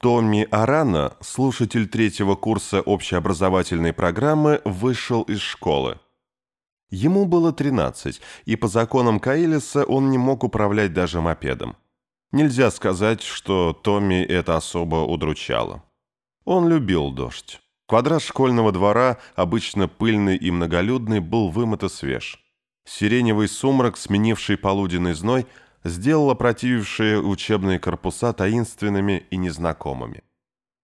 Томми Арана, слушатель третьего курса общеобразовательной программы, вышел из школы. Ему было 13, и по законам Каилиса он не мог управлять даже мопедом. Нельзя сказать, что Томми это особо удручало. Он любил дождь. Квадрат школьного двора, обычно пыльный и многолюдный, был вымыт свеж. Сиреневый сумрак, сменивший полуденный зной, сделал опротивившие учебные корпуса таинственными и незнакомыми.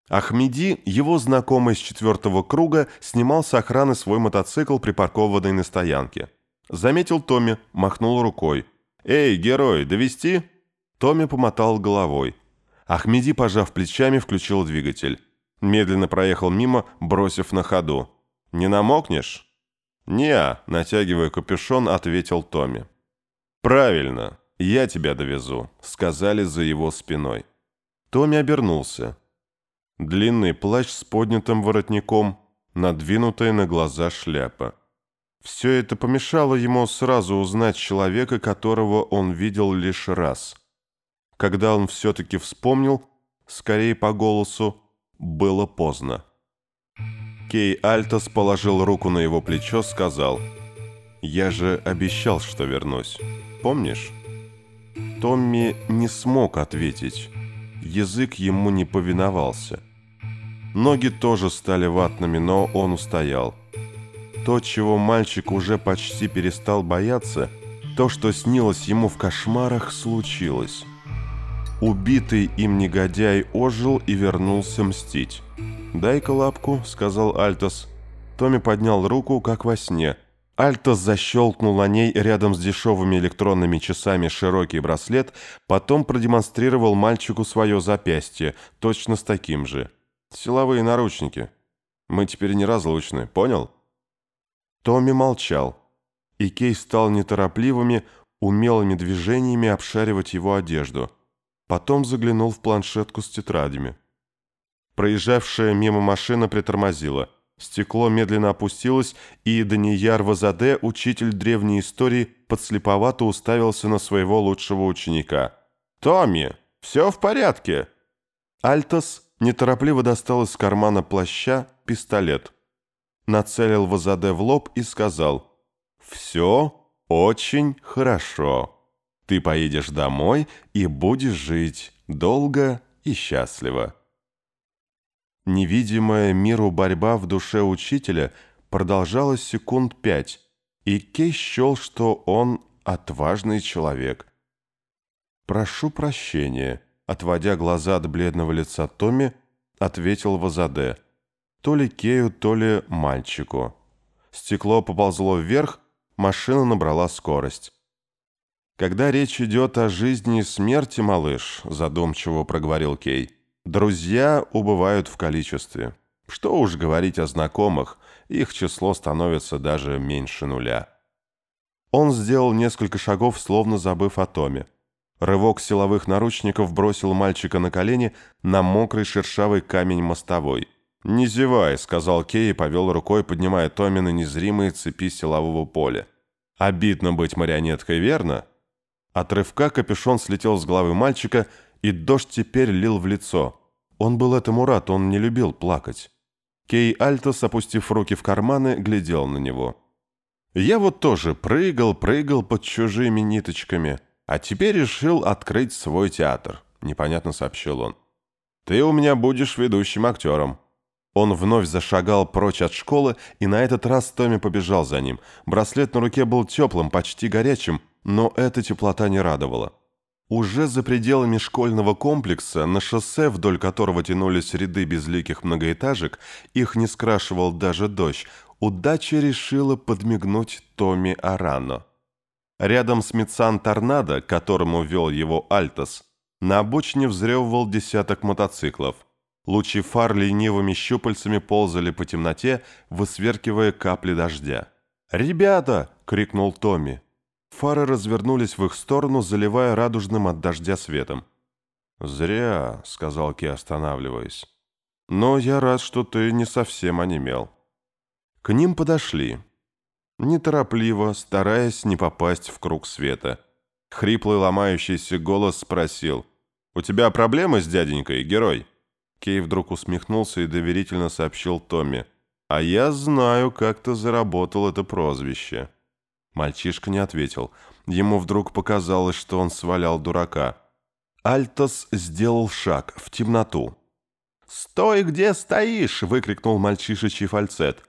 Ахмеди, его знакомый с четвертого круга, снимал с охраны свой мотоцикл, припаркованный на стоянке. Заметил Томми, махнул рукой. «Эй, герой, довести? Томми помотал головой. Ахмеди, пожав плечами, включил двигатель. Медленно проехал мимо, бросив на ходу. «Не намокнешь?» «Не-а», натягивая капюшон, ответил Томми. «Правильно, я тебя довезу», — сказали за его спиной. Томми обернулся. Длинный плащ с поднятым воротником, надвинутая на глаза шляпа. Все это помешало ему сразу узнать человека, которого он видел лишь раз. Когда он все-таки вспомнил, скорее по голосу, было поздно. Кей Альтос положил руку на его плечо, сказал, «Я же обещал, что вернусь. Помнишь?» Томми не смог ответить. Язык ему не повиновался. Ноги тоже стали ватными, но он устоял. То, чего мальчик уже почти перестал бояться, то, что снилось ему в кошмарах, случилось. Убитый им негодяй ожил и вернулся мстить. «Дай-ка лапку», — сказал Альтос. Томми поднял руку, как во сне. Альтос защелкнул на ней рядом с дешевыми электронными часами широкий браслет, потом продемонстрировал мальчику свое запястье, точно с таким же. «Силовые наручники. Мы теперь неразлучны, понял?» Томми молчал, и Кей стал неторопливыми, умелыми движениями обшаривать его одежду — Потом заглянул в планшетку с тетрадями. Проезжавшая мимо машина притормозила. Стекло медленно опустилось, и Данияр Вазаде, учитель древней истории, подслеповато уставился на своего лучшего ученика. «Томми, все в порядке!» Альтос неторопливо достал из кармана плаща пистолет. Нацелил Вазаде в лоб и сказал «Все очень хорошо». Ты поедешь домой и будешь жить долго и счастливо. Невидимая миру борьба в душе учителя продолжалась секунд пять, и Кей счел, что он отважный человек. «Прошу прощения», — отводя глаза от бледного лица Томми, ответил Вазаде. То ли Кею, то ли мальчику. Стекло поползло вверх, машина набрала скорость. «Когда речь идет о жизни и смерти, малыш», — задумчиво проговорил Кей, — «друзья убывают в количестве. Что уж говорить о знакомых, их число становится даже меньше нуля». Он сделал несколько шагов, словно забыв о Томе. Рывок силовых наручников бросил мальчика на колени на мокрый шершавый камень мостовой. «Не зевай», — сказал Кей и повел рукой, поднимая Томми на незримые цепи силового поля. «Обидно быть марионеткой, верно?» От рывка капюшон слетел с головы мальчика, и дождь теперь лил в лицо. Он был этому рад, он не любил плакать. Кей Альтос, опустив руки в карманы, глядел на него. «Я вот тоже прыгал, прыгал под чужими ниточками, а теперь решил открыть свой театр», — непонятно сообщил он. «Ты у меня будешь ведущим актером». Он вновь зашагал прочь от школы, и на этот раз Томми побежал за ним. Браслет на руке был теплым, почти горячим, но эта теплота не радовала. Уже за пределами школьного комплекса, на шоссе, вдоль которого тянулись ряды безликих многоэтажек, их не скрашивал даже дождь, удача решила подмигнуть Томми Арано. Рядом с Митсан Торнадо, которому вел его Альтос, на обочине взрёвывал десяток мотоциклов. Лучи фар ленивыми щупальцами ползали по темноте, высверкивая капли дождя. «Ребята!» — крикнул Томми. Фары развернулись в их сторону, заливая радужным от дождя светом. «Зря», — сказал Ки, останавливаясь. «Но я рад, что ты не совсем онемел». К ним подошли. Неторопливо, стараясь не попасть в круг света. Хриплый ломающийся голос спросил. «У тебя проблемы с дяденькой, герой?» Кей вдруг усмехнулся и доверительно сообщил Томми. «А я знаю, как ты заработал это прозвище». Мальчишка не ответил. Ему вдруг показалось, что он свалял дурака. Альтос сделал шаг в темноту. «Стой, где стоишь!» — выкрикнул мальчишечий фальцет.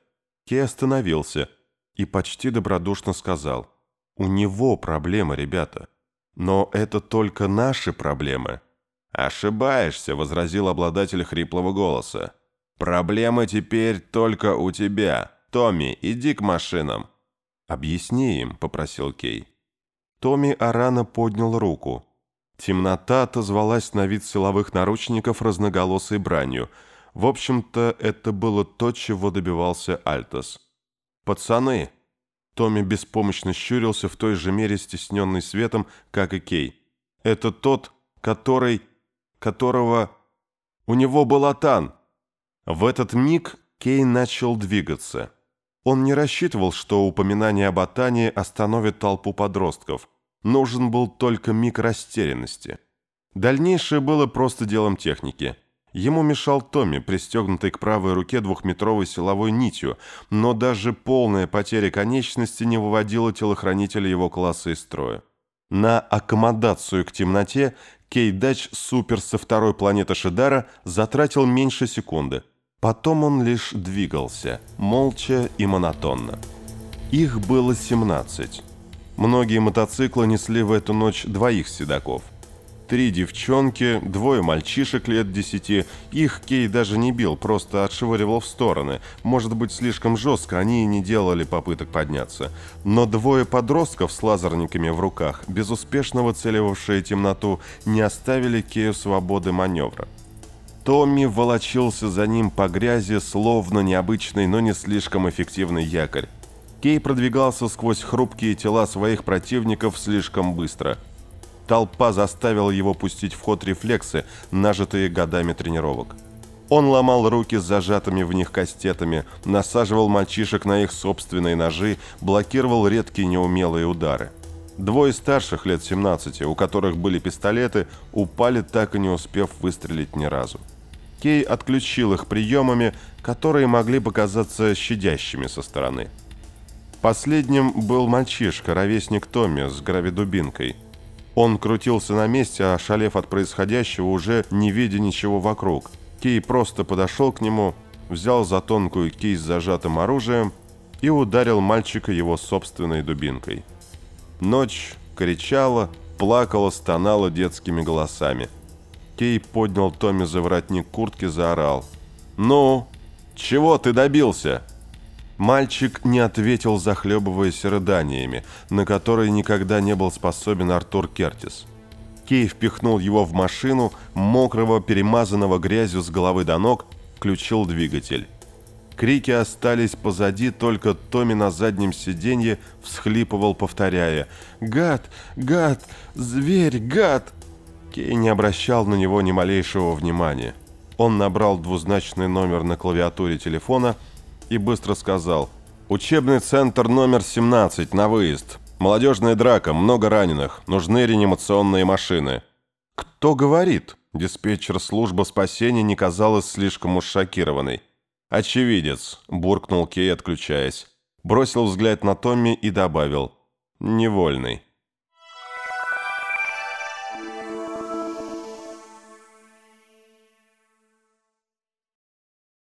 Кей остановился и почти добродушно сказал. «У него проблемы, ребята. Но это только наши проблемы». «Ошибаешься», — возразил обладатель хриплого голоса. «Проблемы теперь только у тебя. Томми, иди к машинам». «Объясни им», — попросил Кей. Томми Арана поднял руку. Темнота отозвалась на вид силовых наручников разноголосой бранью. В общем-то, это было то, чего добивался Альтос. «Пацаны!» Томми беспомощно щурился в той же мере, стесненный светом, как и Кей. «Это тот, который...» которого... У него был Атан. В этот миг Кей начал двигаться. Он не рассчитывал, что упоминание об Атане остановит толпу подростков. Нужен был только миг растерянности. Дальнейшее было просто делом техники. Ему мешал Томми, пристегнутый к правой руке двухметровой силовой нитью, но даже полная потеря конечности не выводила телохранителя его класса из строя. На аккомодацию к темноте Кейдач Супер со второй планеты Шидара затратил меньше секунды. Потом он лишь двигался, молча и монотонно. Их было 17. Многие мотоциклы несли в эту ночь двоих седаков. Три девчонки, двое мальчишек лет десяти. Их Кей даже не бил, просто отшвыривал в стороны. Может быть, слишком жестко, они и не делали попыток подняться. Но двое подростков с лазерниками в руках, безуспешно выцеливавшие темноту, не оставили Кею свободы маневра. Томми волочился за ним по грязи, словно необычный, но не слишком эффективный якорь. Кей продвигался сквозь хрупкие тела своих противников слишком быстро – Толпа заставила его пустить в ход рефлексы, нажитые годами тренировок. Он ломал руки с зажатыми в них кастетами, насаживал мальчишек на их собственные ножи, блокировал редкие неумелые удары. Двое старших лет 17, у которых были пистолеты, упали так и не успев выстрелить ни разу. Кей отключил их приемами, которые могли показаться щадящими со стороны. Последним был мальчишка, ровесник Томми с гравидубинкой – он крутился на месте, ошалев от происходящего, уже не видя ничего вокруг. Кей просто подошел к нему, взял за тонкую кисть с зажатым оружием и ударил мальчика его собственной дубинкой. Ночь кричала, плакала, стонала детскими голосами. Кей поднял Томми за воротник куртки, заорал. «Ну, чего ты добился?» Мальчик не ответил, захлебываясь рыданиями, на которые никогда не был способен Артур Кертис. Кей впихнул его в машину, мокрого, перемазанного грязью с головы до ног, включил двигатель. Крики остались позади, только Томми на заднем сиденье всхлипывал, повторяя «Гад! Гад! Зверь! Гад!» Кей не обращал на него ни малейшего внимания. Он набрал двузначный номер на клавиатуре телефона – и быстро сказал «Учебный центр номер 17, на выезд. Молодежная драка, много раненых, нужны реанимационные машины». «Кто говорит?» Диспетчер службы спасения не казалась слишком уж шокированной. «Очевидец», – буркнул Кей, отключаясь. Бросил взгляд на Томми и добавил «Невольный».